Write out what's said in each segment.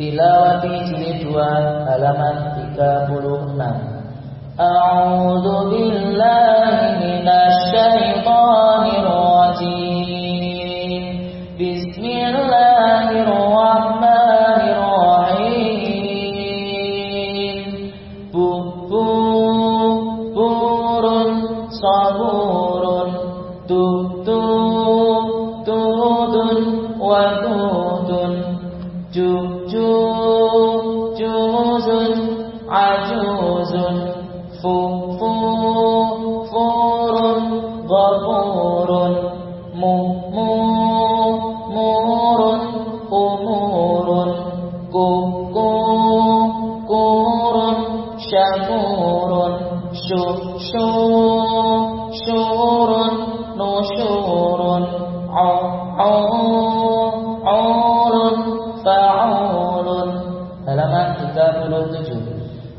Tilawati jilid 2 halaman 36 A'udzu billahi minasy syaithanir rajim Bismillahirrahmanirrahim. Bu bu burun saburun tu tu tudun wadudun ju عجوز فور غفور مور أمور كور شكور شور نشور عور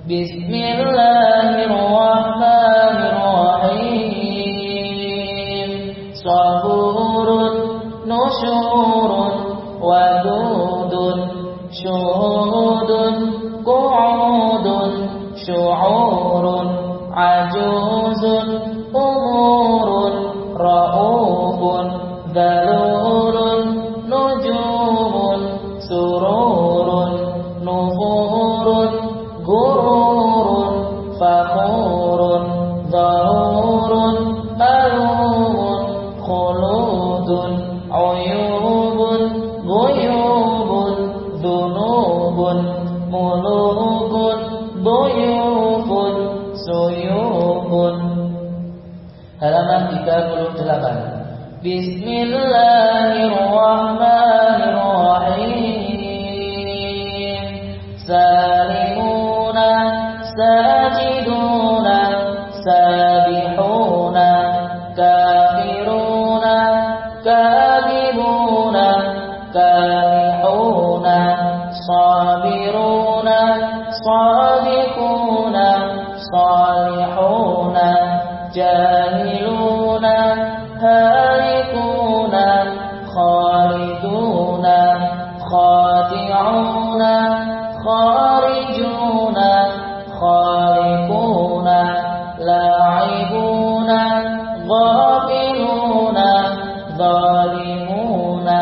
بسم الله الرحمن الرحيم. صبور نشور ودود شهود قعود شعور عجوز أمور رؤوف ذلول نجوم سرور suyubun halaman 38 Bismillahirrahmanirrahim Salimuna sajiduna sabihuna kafiruna kadibuna kamihuna salihuna jahiluna halikuna khaliduna khati'una kharijuna khaliquna la'ibuna ghafiluna zalimuna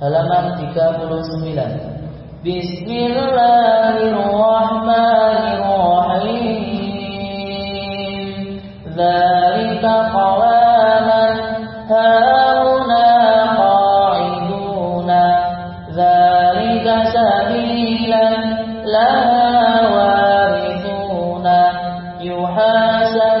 halaman 39 Bismillahirrahmanirrahim Dzalika qawaman hauna qa'iduna Dzalika sabilan laha warithuna yuhasabu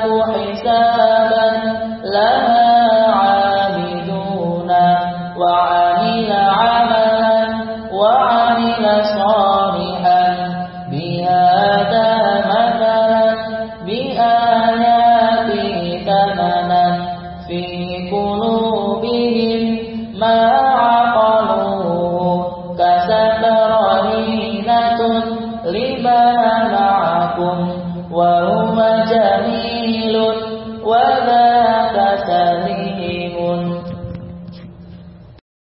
جميل وما